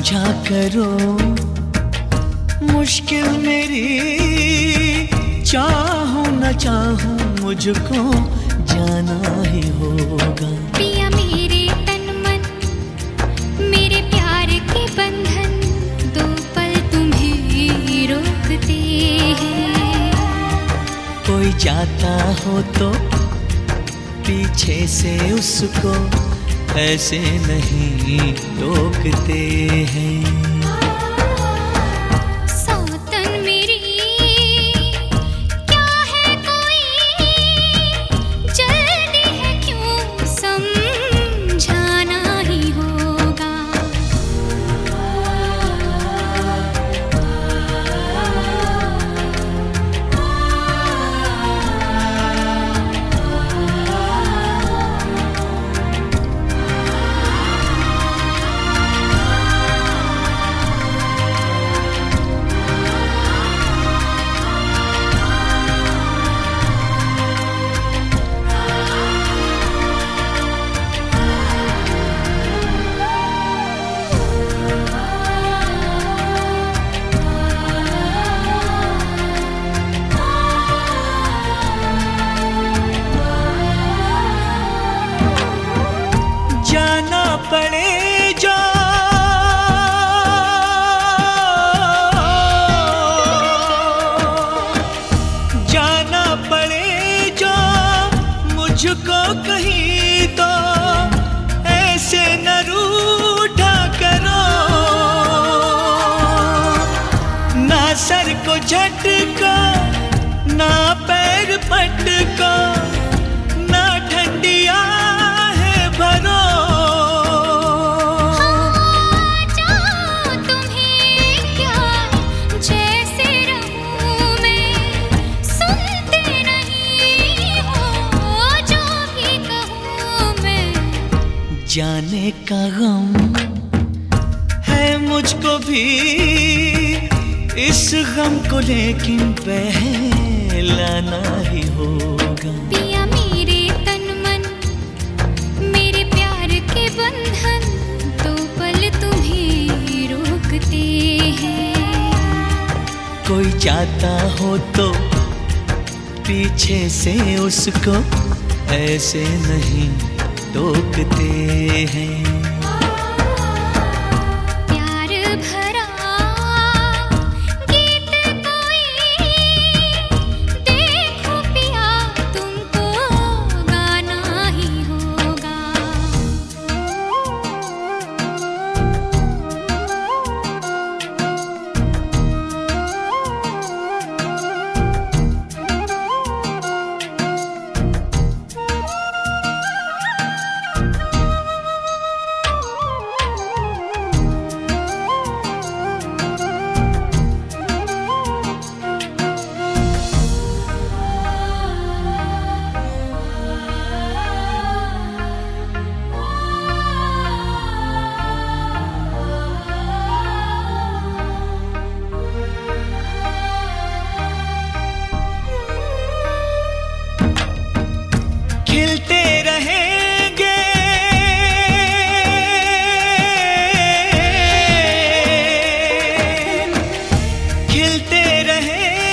करो। मुश्किल मेरी चाहूँ न चाहूँ मुझको जाना ही होगा। पिया मेरे तन मन मेरे प्यार के बंधन दो पल तुम्हें रोकते हैं। कोई जाता हो तो पीछे से उसको ऐसे नहीं टोकते हैं। पड़े जो। जाना पड़े जो, मुझको कहीं तो ऐसे न रूठा करो। ना सर को झटका का गम है मुझको भी। इस गम को लेकिन पहलाना ही होगा। पिया मेरे तन मन मेरे प्यार के बंधन दो पल तुम्हें रोकते हैं। कोई चाहता हो तो पीछे से उसको ऐसे नहीं टोकते हैं। प्यार खिलते रहेंगे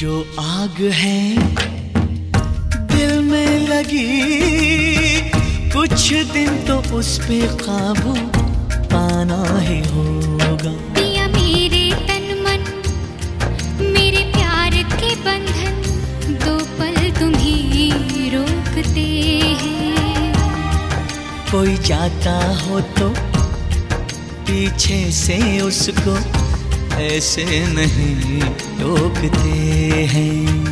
जो आग है दिल में लगी। कुछ दिन तो उस पे काबू पाना ही होगा। पिया मेरे तन मन मेरे प्यार के बंधन दो पल तुम्हें रोकते हैं। कोई जाता हो तो पीछे से उसको ऐसे नहीं टोकते हैं।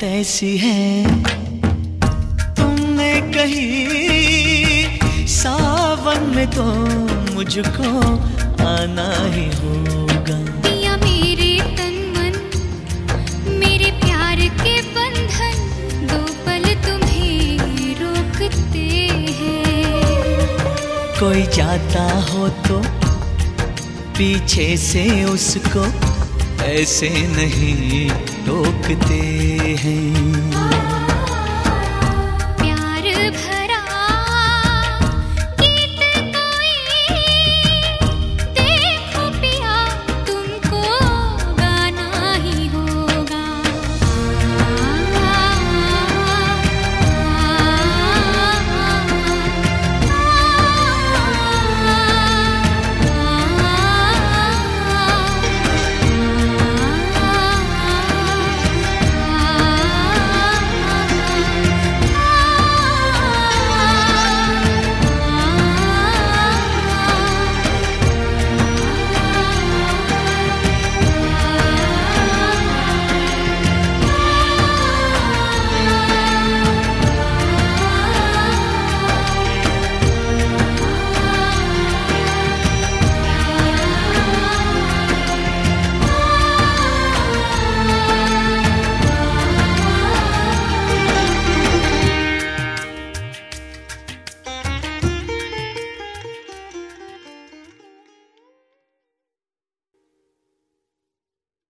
कैसी है तुमने कही। सावन में तो मुझको आना ही होगा। पिया मेरे तन मन मेरे प्यार के बंधन दो पल तुम्हें रोकते हैं। कोई जाता हो तो पीछे से उसको ऐसे नहीं टोकते हैं।